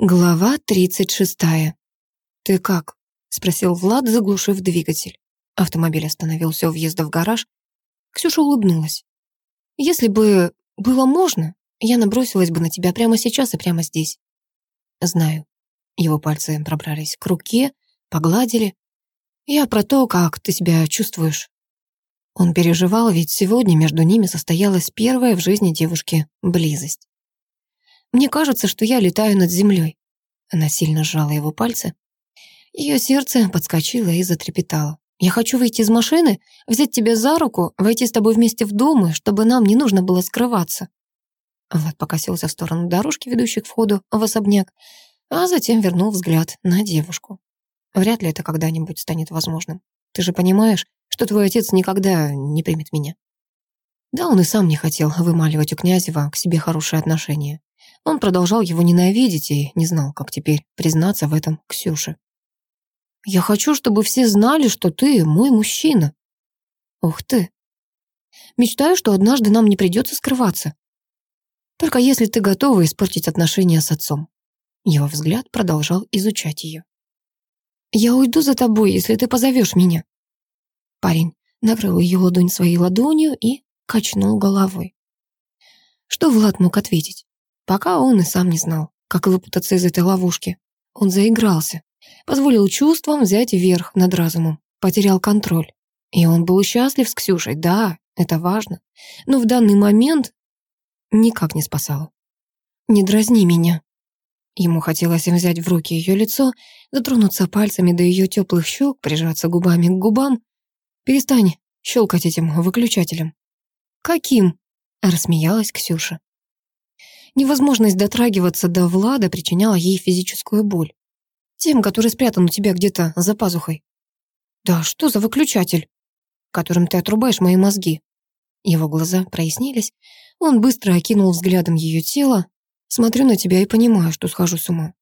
Глава тридцать шестая. «Ты как?» — спросил Влад, заглушив двигатель. Автомобиль остановился у въезда в гараж. Ксюша улыбнулась. «Если бы было можно, я набросилась бы на тебя прямо сейчас и прямо здесь». «Знаю». Его пальцы пробрались к руке, погладили. «Я про то, как ты себя чувствуешь». Он переживал, ведь сегодня между ними состоялась первая в жизни девушки близость. Мне кажется, что я летаю над землей. Она сильно сжала его пальцы. Ее сердце подскочило и затрепетало. «Я хочу выйти из машины, взять тебя за руку, войти с тобой вместе в дом, чтобы нам не нужно было скрываться». Влад покосился в сторону дорожки, ведущей к входу в особняк, а затем вернул взгляд на девушку. «Вряд ли это когда-нибудь станет возможным. Ты же понимаешь, что твой отец никогда не примет меня». Да, он и сам не хотел вымаливать у Князева к себе хорошие отношения. Он продолжал его ненавидеть и не знал, как теперь признаться в этом Ксюше. «Я хочу, чтобы все знали, что ты мой мужчина». «Ух ты!» «Мечтаю, что однажды нам не придется скрываться. Только если ты готова испортить отношения с отцом». Его взгляд продолжал изучать ее. «Я уйду за тобой, если ты позовешь меня». Парень накрыл ее ладонь своей ладонью и качнул головой. Что Влад мог ответить? Пока он и сам не знал, как выпутаться из этой ловушки. Он заигрался, позволил чувствам взять верх над разумом, потерял контроль. И он был счастлив с Ксюшей, да, это важно. Но в данный момент никак не спасало. «Не дразни меня». Ему хотелось взять в руки ее лицо, дотронуться пальцами до ее теплых щек, прижаться губами к губам. «Перестань щелкать этим выключателем». «Каким?» — рассмеялась Ксюша. Невозможность дотрагиваться до Влада причиняла ей физическую боль. Тем, который спрятан у тебя где-то за пазухой. Да что за выключатель, которым ты отрубаешь мои мозги? Его глаза прояснились. Он быстро окинул взглядом ее тело. Смотрю на тебя и понимаю, что схожу с ума.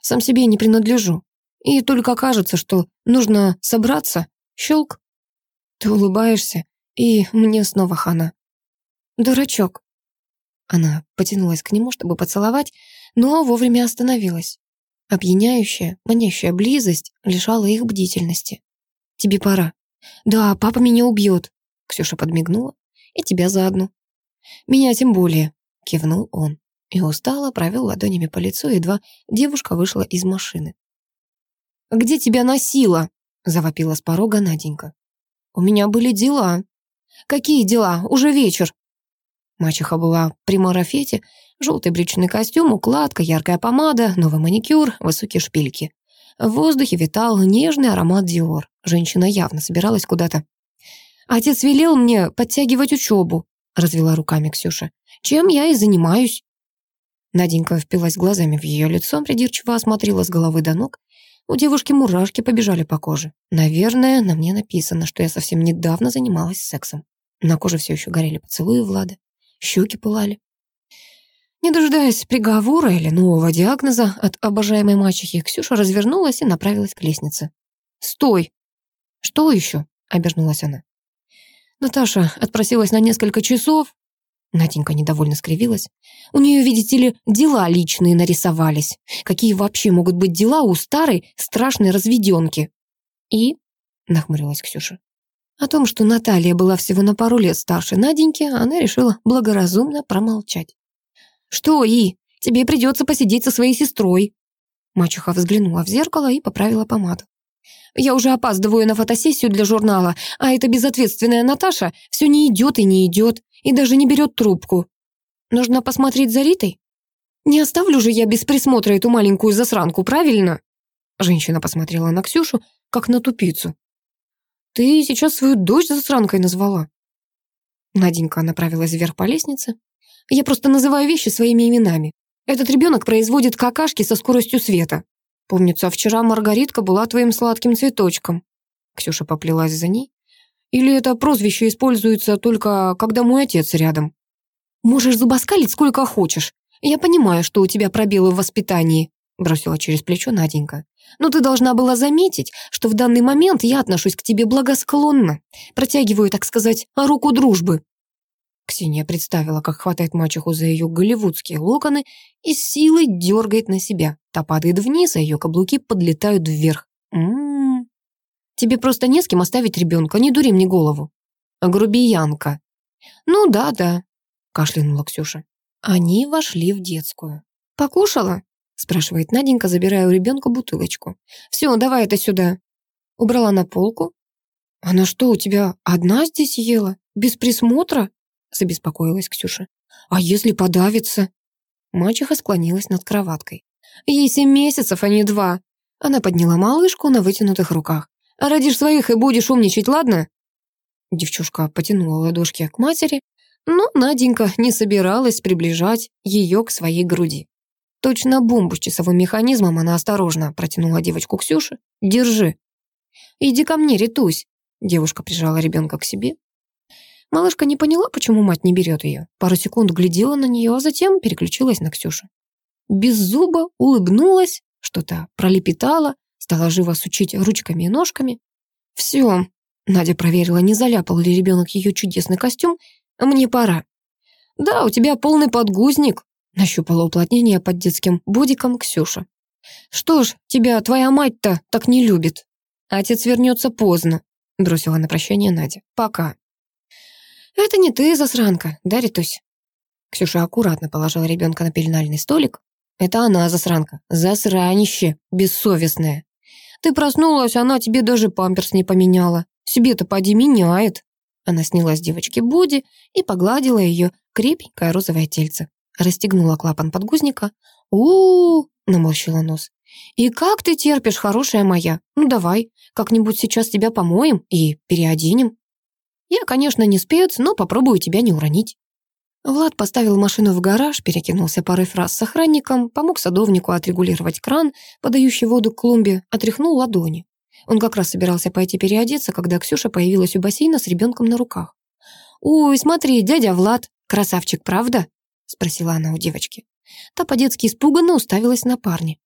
Сам себе не принадлежу. И только кажется, что нужно собраться. Щелк. Ты улыбаешься, и мне снова хана. Дурачок. Она потянулась к нему, чтобы поцеловать, но вовремя остановилась. Опьяняющая, манящая близость лишала их бдительности. «Тебе пора». «Да, папа меня убьет», — Ксюша подмигнула. «И тебя заодно». «Меня тем более», — кивнул он. И устало провел ладонями по лицу, едва девушка вышла из машины. «Где тебя носила?» — завопила с порога Наденька. «У меня были дела». «Какие дела? Уже вечер. Мачеха была при марафете, желтый брючный костюм, укладка, яркая помада, новый маникюр, высокие шпильки. В воздухе витал нежный аромат Диор. Женщина явно собиралась куда-то. «Отец велел мне подтягивать учебу», — развела руками Ксюша. «Чем я и занимаюсь». Наденька впилась глазами в ее лицо, придирчиво осмотрела с головы до ног. У девушки мурашки побежали по коже. Наверное, на мне написано, что я совсем недавно занималась сексом. На коже все еще горели поцелуи Влада щеки пылали. Не дожидаясь приговора или нового диагноза от обожаемой мачехи, Ксюша развернулась и направилась к лестнице. «Стой!» «Что еще?» — обернулась она. Наташа отпросилась на несколько часов. Наденька недовольно скривилась. У нее, видите ли, дела личные нарисовались. Какие вообще могут быть дела у старой страшной разведенки? И? Нахмурилась Ксюша. О том, что Наталья была всего на пару лет старше Наденьки, она решила благоразумно промолчать. «Что, И, тебе придется посидеть со своей сестрой». Мачеха взглянула в зеркало и поправила помаду. «Я уже опаздываю на фотосессию для журнала, а эта безответственная Наташа все не идет и не идет, и даже не берет трубку. Нужно посмотреть за Ритой? Не оставлю же я без присмотра эту маленькую засранку, правильно?» Женщина посмотрела на Ксюшу, как на тупицу. Ты сейчас свою дочь засранкой назвала. Наденька направилась вверх по лестнице. Я просто называю вещи своими именами. Этот ребенок производит какашки со скоростью света. Помнится, вчера Маргаритка была твоим сладким цветочком. Ксюша поплелась за ней. Или это прозвище используется только, когда мой отец рядом? Можешь зубоскалить сколько хочешь. Я понимаю, что у тебя пробелы в воспитании бросила через плечо Наденька. «Но ты должна была заметить, что в данный момент я отношусь к тебе благосклонно, протягиваю, так сказать, руку дружбы». Ксения представила, как хватает мачеху за ее голливудские локоны и с силой дергает на себя. Та падает вниз, а ее каблуки подлетают вверх. М-м-м. Тебе просто не с кем оставить ребенка, не дури мне голову. Грубиянка. Ну да, да, кашлянула Ксюша. Они вошли в детскую. Покушала? Спрашивает Наденька, забирая у ребенка бутылочку. Все, давай это сюда. Убрала на полку. Она что, у тебя одна здесь ела? Без присмотра? забеспокоилась Ксюша. «А если подавится?» Мачеха склонилась над кроваткой. «Ей семь месяцев, а не два». Она подняла малышку на вытянутых руках. «А родишь своих и будешь умничать, ладно?» Девчушка потянула ладошки к матери, но Наденька не собиралась приближать ее к своей груди. Точно бомбу с часовым механизмом она осторожно протянула девочку Ксюше. «Держи». «Иди ко мне, Ритусь». Девушка прижала ребенка к себе, Малышка не поняла, почему мать не берет ее. Пару секунд глядела на нее, а затем переключилась на Ксюшу. Без зуба улыбнулась, что-то пролепетала, стала живо сучить ручками и ножками. «Все», — Надя проверила, не заляпал ли ребенок ее чудесный костюм, «мне пора». «Да, у тебя полный подгузник», — нащупала уплотнение под детским бодиком Ксюша. «Что ж, тебя твоя мать-то так не любит». «Отец вернется поздно», — бросила на прощание Надя. «Пока». «Это не ты, засранка, да, Ритусь?» Ксюша аккуратно положила ребенка на пеленальный столик. «Это она, засранка, засранище, бессовестная. Ты проснулась, она тебе даже памперс не поменяла. Себе-то поди меняет». Она сняла с девочки Буди и погладила ее крепенькое розовое тельце. Расстегнула клапан подгузника. у, -у, наморщила нос. «И как ты терпишь, хорошая моя? Ну давай, как-нибудь сейчас тебя помоем и переоденем». Я, конечно, не спец, но попробую тебя не уронить». Влад поставил машину в гараж, перекинулся парой фраз с охранником, помог садовнику отрегулировать кран, подающий воду к клумбе, отряхнул ладони. Он как раз собирался пойти переодеться, когда Ксюша появилась у бассейна с ребенком на руках. «Ой, смотри, дядя Влад, красавчик, правда?» — спросила она у девочки. Та по-детски испуганно уставилась на парня.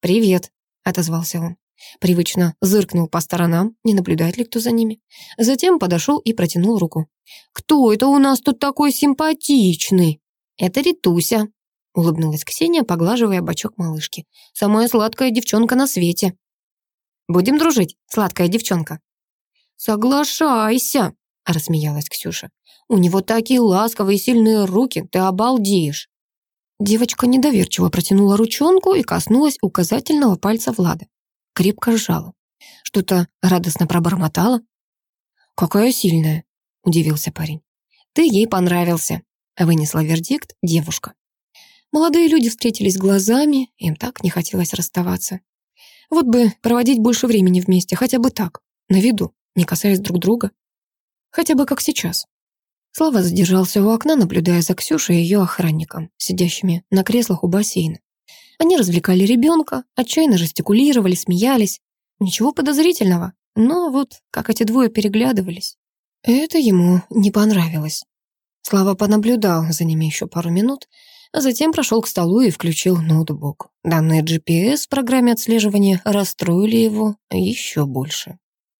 «Привет», — отозвался он. Привычно зыркнул по сторонам, не наблюдает ли кто за ними. Затем подошел и протянул руку. «Кто это у нас тут такой симпатичный?» «Это Ритуся», — улыбнулась Ксения, поглаживая бочок малышки. «Самая сладкая девчонка на свете». «Будем дружить, сладкая девчонка?» «Соглашайся», — рассмеялась Ксюша. «У него такие ласковые сильные руки, ты обалдеешь». Девочка недоверчиво протянула ручонку и коснулась указательного пальца Влада крепко сжала. Что-то радостно пробормотала. «Какая сильная!» — удивился парень. «Ты ей понравился», — вынесла вердикт девушка. Молодые люди встретились глазами, им так не хотелось расставаться. Вот бы проводить больше времени вместе, хотя бы так, на виду, не касаясь друг друга. Хотя бы как сейчас. Слава задержался у окна, наблюдая за Ксюшей и ее охранником, сидящими на креслах у бассейна. Они развлекали ребенка, отчаянно жестикулировали, смеялись. Ничего подозрительного, но вот как эти двое переглядывались. Это ему не понравилось. Слава понаблюдал за ними еще пару минут, а затем прошел к столу и включил ноутбук. Данные GPS в программе отслеживания расстроили его еще больше.